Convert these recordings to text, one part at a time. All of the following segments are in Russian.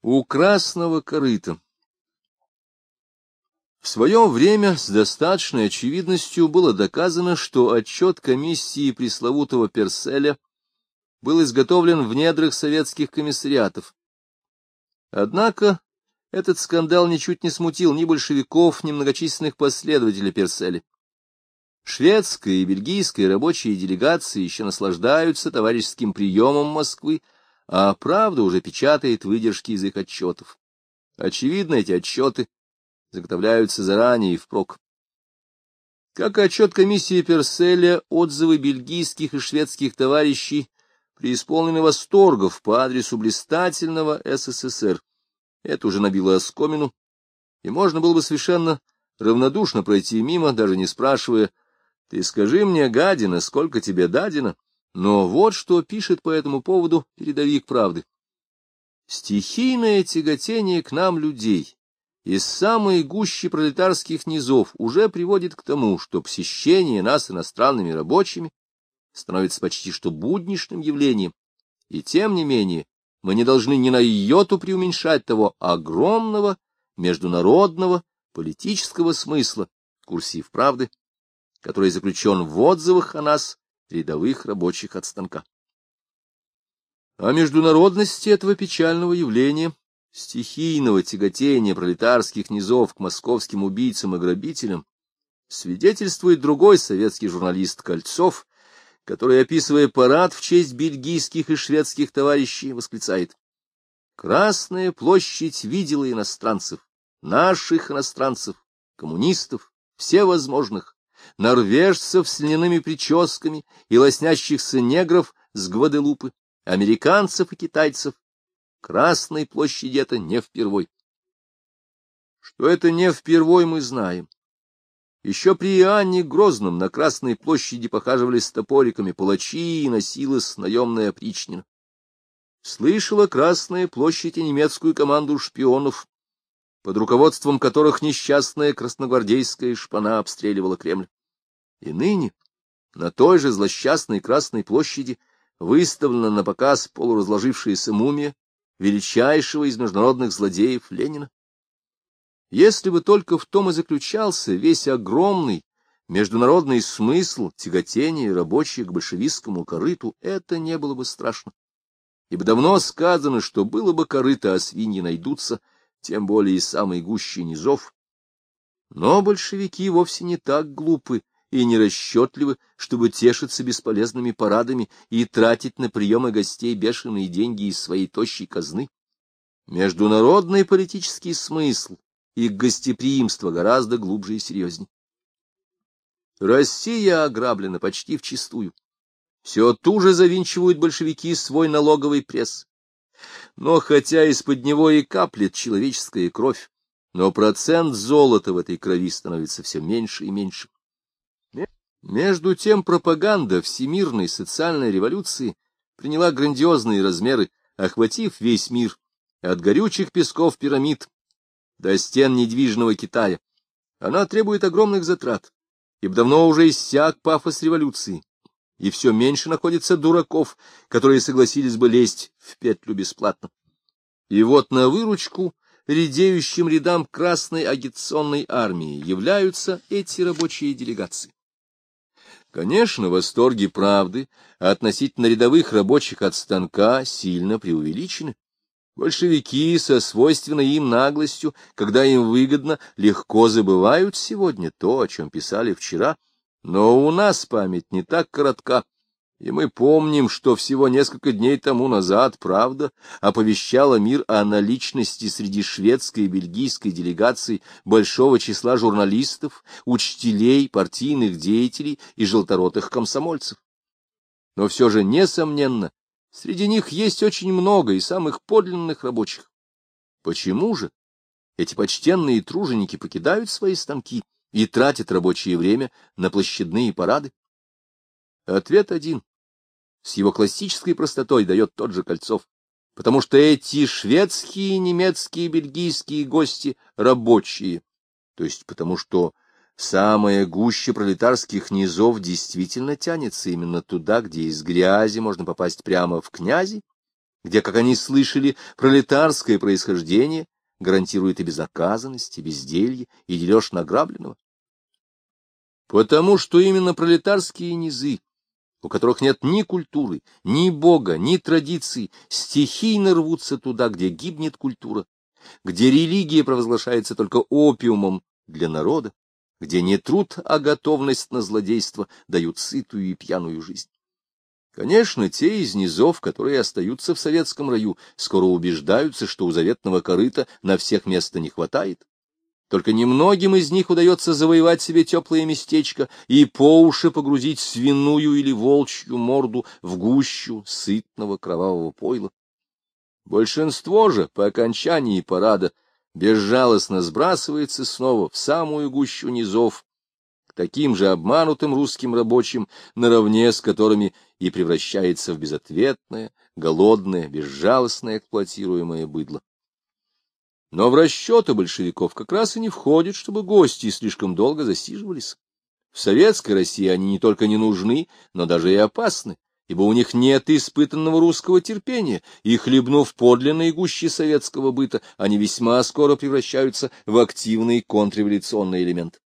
У красного корыта В свое время с достаточной очевидностью было доказано, что отчет комиссии пресловутого Перселя был изготовлен в недрах советских комиссариатов. Однако этот скандал ничуть не смутил ни большевиков, ни многочисленных последователей Перселя. Шведская и бельгийская рабочие делегации еще наслаждаются товарищеским приемом Москвы, а правда уже печатает выдержки из их отчетов. Очевидно, эти отчеты заготовляются заранее и впрок. Как отчет комиссии Перселя, отзывы бельгийских и шведских товарищей преисполнены восторгов по адресу блистательного СССР. Это уже набило оскомину, и можно было бы совершенно равнодушно пройти мимо, даже не спрашивая, «Ты скажи мне, гадина, сколько тебе дадено?» Но вот что пишет по этому поводу передовик правды. Стихийное тяготение к нам людей из самой гущи пролетарских низов уже приводит к тому, что посещение нас иностранными рабочими становится почти что будничным явлением, и тем не менее мы не должны ни на йоту преуменьшать того огромного международного политического смысла, курсив правды, который заключен в отзывах о нас рядовых рабочих от станка. О международности этого печального явления, стихийного тяготения пролетарских низов к московским убийцам и грабителям, свидетельствует другой советский журналист Кольцов, который, описывая парад в честь бельгийских и шведских товарищей, восклицает «Красная площадь видела иностранцев, наших иностранцев, коммунистов, всевозможных, норвежцев с льняными прическами и лоснящихся негров с Гваделупы, американцев и китайцев. Красной площади это не впервой. Что это не впервой, мы знаем. Еще при Иоанне Грозном на Красной площади похаживали с топориками палачи и носилась наемная опричнина. Слышала Красная площадь и немецкую команду шпионов, под руководством которых несчастная красногвардейская шпана обстреливала Кремль. И ныне на той же злосчастной Красной площади выставлена на показ полуразложившаяся мумия величайшего из международных злодеев Ленина. Если бы только в том и заключался весь огромный международный смысл тяготения рабочих к большевистскому корыту, это не было бы страшно. Ибо давно сказано, что было бы корыто, а свиньи найдутся, тем более и самой гуще низов. Но большевики вовсе не так глупы и нерасчетливы, чтобы тешиться бесполезными парадами и тратить на приемы гостей бешеные деньги из своей тощей казны. Международный политический смысл и гостеприимство гораздо глубже и серьезнее. Россия ограблена почти вчистую. Все туже завинчивают большевики свой налоговый пресс. Но хотя из-под него и каплет человеческая кровь, но процент золота в этой крови становится все меньше и меньше. Между тем пропаганда всемирной социальной революции приняла грандиозные размеры, охватив весь мир, от горючих песков пирамид до стен недвижного Китая. Она требует огромных затрат, ибо давно уже иссяк пафос революции, и все меньше находится дураков, которые согласились бы лезть в петлю бесплатно. И вот на выручку редеющим рядам Красной агитационной армии являются эти рабочие делегации. Конечно, восторги правды относительно рядовых рабочих от станка сильно преувеличены. Большевики со свойственной им наглостью, когда им выгодно, легко забывают сегодня то, о чем писали вчера, но у нас память не так коротка, и мы помним, что всего несколько дней тому назад правда оповещала мир о наличности среди шведской и бельгийской делегаций большого числа журналистов, учителей, партийных деятелей и желторотых комсомольцев. Но все же, несомненно, среди них есть очень много и самых подлинных рабочих. Почему же эти почтенные труженики покидают свои станки и тратят рабочее время на площадные парады? Ответ один с его классической простотой дает тот же Кольцов, потому что эти шведские, немецкие, бельгийские гости рабочие, то есть потому что самая гуща пролетарских низов действительно тянется именно туда, где из грязи можно попасть прямо в князи, где, как они слышали, пролетарское происхождение гарантирует и безнаказанность, и безделье, и дележ награбленного. Потому что именно пролетарские низы, у которых нет ни культуры, ни бога, ни традиций, стихийно рвутся туда, где гибнет культура, где религия провозглашается только опиумом для народа, где не труд, а готовность на злодейство дают сытую и пьяную жизнь. Конечно, те из низов, которые остаются в советском раю, скоро убеждаются, что у заветного корыта на всех места не хватает, только немногим из них удается завоевать себе теплое местечко и по уши погрузить свиную или волчью морду в гущу сытного кровавого пойла. Большинство же по окончании парада безжалостно сбрасывается снова в самую гущу низов, к таким же обманутым русским рабочим, наравне с которыми и превращается в безответное, голодное, безжалостное эксплуатируемое быдло. Но в расчеты большевиков как раз и не входит, чтобы гости слишком долго засиживались. В советской России они не только не нужны, но даже и опасны, ибо у них нет испытанного русского терпения, и, хлебнув подлинной гущи советского быта, они весьма скоро превращаются в активный контрреволюционный элемент.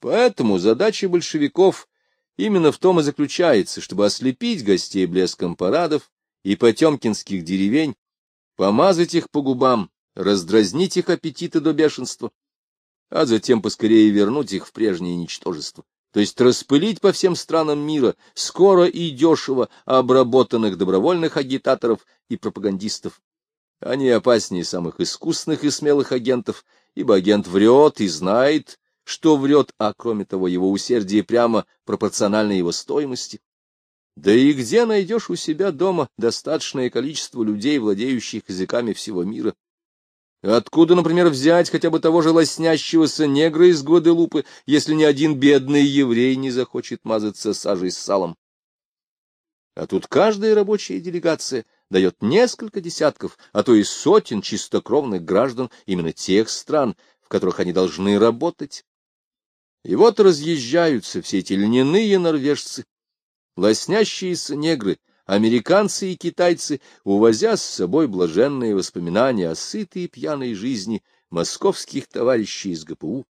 Поэтому задача большевиков именно в том и заключается, чтобы ослепить гостей блеском парадов и потемкинских деревень, помазать их по губам, раздразнить их аппетиты до бешенства, а затем поскорее вернуть их в прежнее ничтожество, то есть распылить по всем странам мира скоро и дешево обработанных добровольных агитаторов и пропагандистов. Они опаснее самых искусных и смелых агентов, ибо агент врет и знает, что врет, а кроме того его усердие прямо пропорционально его стоимости. Да и где найдешь у себя дома достаточное количество людей, владеющих языками всего мира? Откуда, например, взять хотя бы того же лоснящегося негра из Гваделупы, если ни один бедный еврей не захочет мазаться сажей с салом? А тут каждая рабочая делегация дает несколько десятков, а то и сотен чистокровных граждан именно тех стран, в которых они должны работать. И вот разъезжаются все эти льняные норвежцы, лоснящиеся негры, американцы и китайцы, увозя с собой блаженные воспоминания о сытой и пьяной жизни московских товарищей из ГПУ,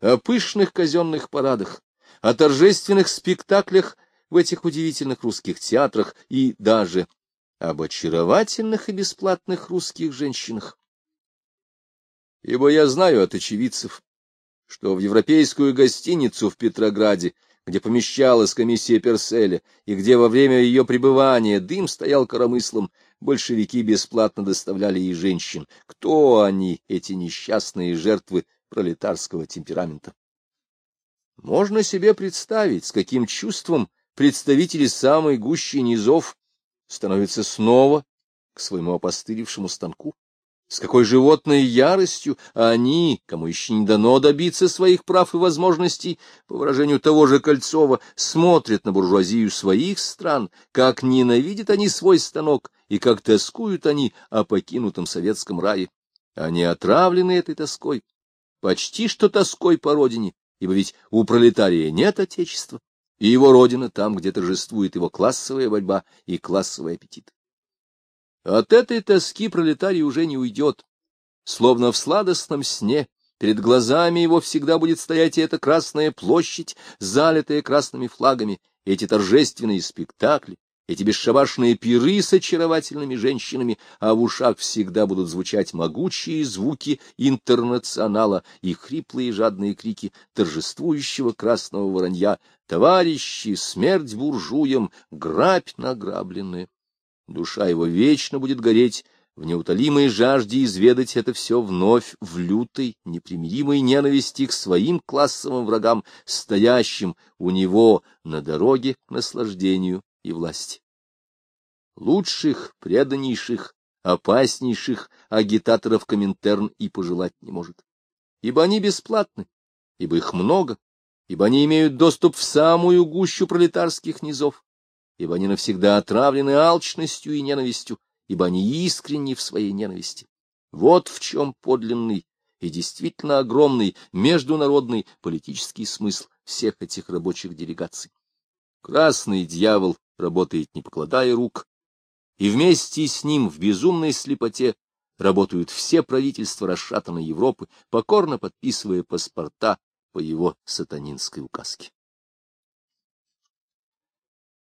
о пышных казенных парадах, о торжественных спектаклях в этих удивительных русских театрах и даже об очаровательных и бесплатных русских женщинах. Ибо я знаю от очевидцев, что в европейскую гостиницу в Петрограде где помещалась комиссия Перселя, и где во время ее пребывания дым стоял коромыслом, большевики бесплатно доставляли ей женщин. Кто они, эти несчастные жертвы пролетарского темперамента? Можно себе представить, с каким чувством представители самой гущи низов становятся снова к своему опостылевшему станку. С какой животной яростью они, кому еще не дано добиться своих прав и возможностей, по выражению того же Кольцова, смотрят на буржуазию своих стран, как ненавидят они свой станок и как тоскуют они о покинутом советском рае. Они отравлены этой тоской, почти что тоской по родине, ибо ведь у пролетария нет отечества, и его родина там, где торжествует его классовая борьба и классовый аппетит. От этой тоски пролетарий уже не уйдет. Словно в сладостном сне, перед глазами его всегда будет стоять эта Красная площадь, залитая красными флагами, эти торжественные спектакли, эти бесшабашные пиры с очаровательными женщинами, а в ушах всегда будут звучать могучие звуки интернационала и хриплые жадные крики торжествующего красного воронья «Товарищи, смерть буржуям, грабь награбленная!» Душа его вечно будет гореть в неутолимой жажде изведать это все вновь в лютой, непримиримой ненависти к своим классовым врагам, стоящим у него на дороге к наслаждению и власти. Лучших, преданнейших, опаснейших агитаторов Коминтерн и пожелать не может. Ибо они бесплатны, ибо их много, ибо они имеют доступ в самую гущу пролетарских низов, ибо они навсегда отравлены алчностью и ненавистью, ибо они искренни в своей ненависти. Вот в чем подлинный и действительно огромный международный политический смысл всех этих рабочих делегаций. Красный дьявол работает, не покладая рук, и вместе с ним в безумной слепоте работают все правительства расшатанной Европы, покорно подписывая паспорта по его сатанинской указке.